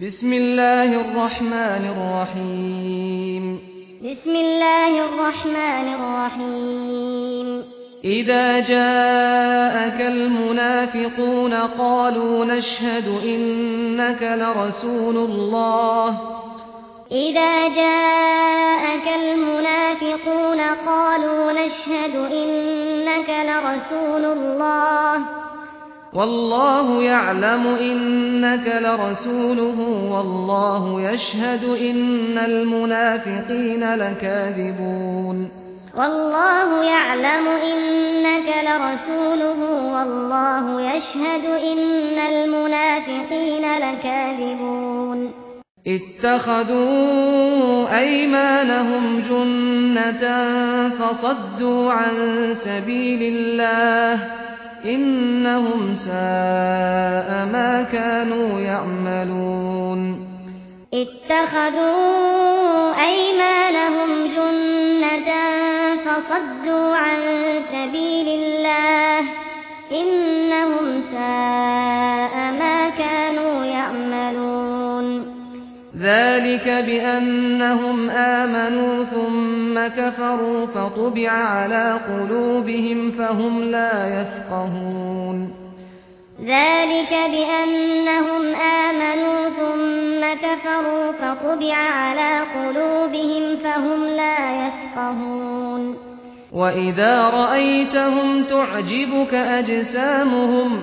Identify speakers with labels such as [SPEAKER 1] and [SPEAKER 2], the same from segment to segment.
[SPEAKER 1] بسم الله الرحمن الرحيم
[SPEAKER 2] بسم الله الرحمن الرحيم
[SPEAKER 1] إذا جاءك المنافقون قالوا نشهد إنك لرسول الله
[SPEAKER 2] إذا جاءك المنافقون قالوا نشهد إنك لرسول الله
[SPEAKER 1] والله يعلم إنك لرسوله والله يشهد إن المنافقين لكاذبون
[SPEAKER 2] والله يعلم إنك لرسوله والله يشهد إن المنافقين لكاذبون
[SPEAKER 1] اتخذوا أيمانهم جنة فصدوا عن سبيل الله إنهم ساء ما كانوا يعملون.
[SPEAKER 2] اتخذوا أيمانهم جنة فصدوا عن سبيل الله. إنهم ساء
[SPEAKER 1] ذلك بأنهم آمنوا ثم كفروا فطبع على قلوبهم فهم لا يفقهون.
[SPEAKER 2] ذلك بأنهم آمنوا ثم كفروا فطبع على قلوبهم فهم لا يفقهون.
[SPEAKER 1] وإذا رأيتهم تعجبك أجسامهم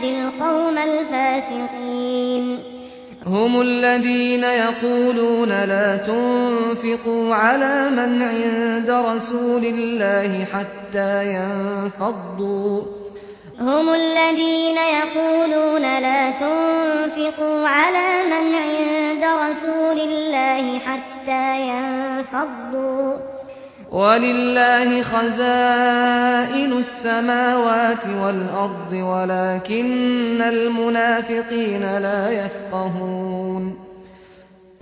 [SPEAKER 2] الفاسقين.
[SPEAKER 1] هم الذين يقولون لا تنفقوا على من عند رسول الله حتى ينفضوا.
[SPEAKER 2] هم الذين يقولون لا تنفقوا على من عند رسول الله حتى ينفضوا.
[SPEAKER 1] ولله خزائن السماوات والأرض ولكن المنافقين لا يفقهون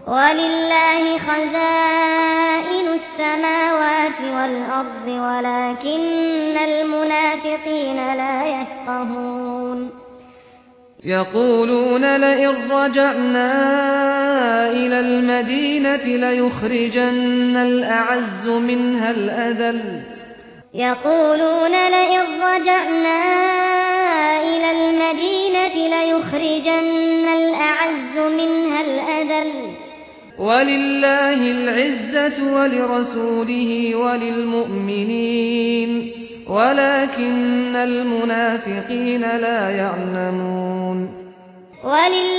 [SPEAKER 2] ولله خزائن السماوات والأرض ولكن المنافقين لا يفقهون
[SPEAKER 1] يقولون لئن رجعنا إلى المدينة ليخرجن الأعز منها الأذل.
[SPEAKER 2] يقولون لئن رجعنا إلى المدينة ليخرجن الأعز منها الأذل.
[SPEAKER 1] ولله العزة ولرسوله وللمؤمنين ولكن المنافقين لا يعلمون.
[SPEAKER 2] ولله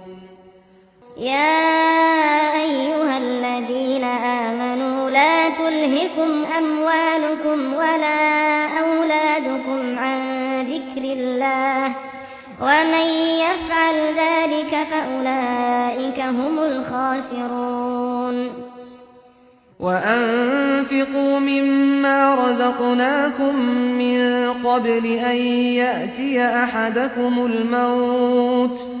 [SPEAKER 2] يا أيها الذين آمنوا لا تلهكم أموالكم ولا أولادكم عن ذكر الله ومن يفعل ذلك فأولئك هم الخاسرون
[SPEAKER 1] وَأَنفِقُوا مِمَّا رَزَقْنَاكُم مِّن قَبْلِ أَن يَأْتِيَ أَحَدَكُمُ الْمَوْتُ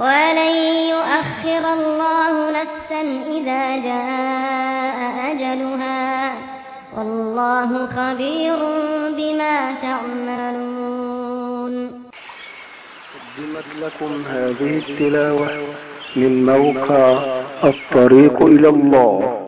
[SPEAKER 2] ولن يؤخر الله نفسا إذا جاء أجلها والله خبير بما تعملون.
[SPEAKER 3] قدمت لكم هذه التلاوة من موقع الطريق إلى الله.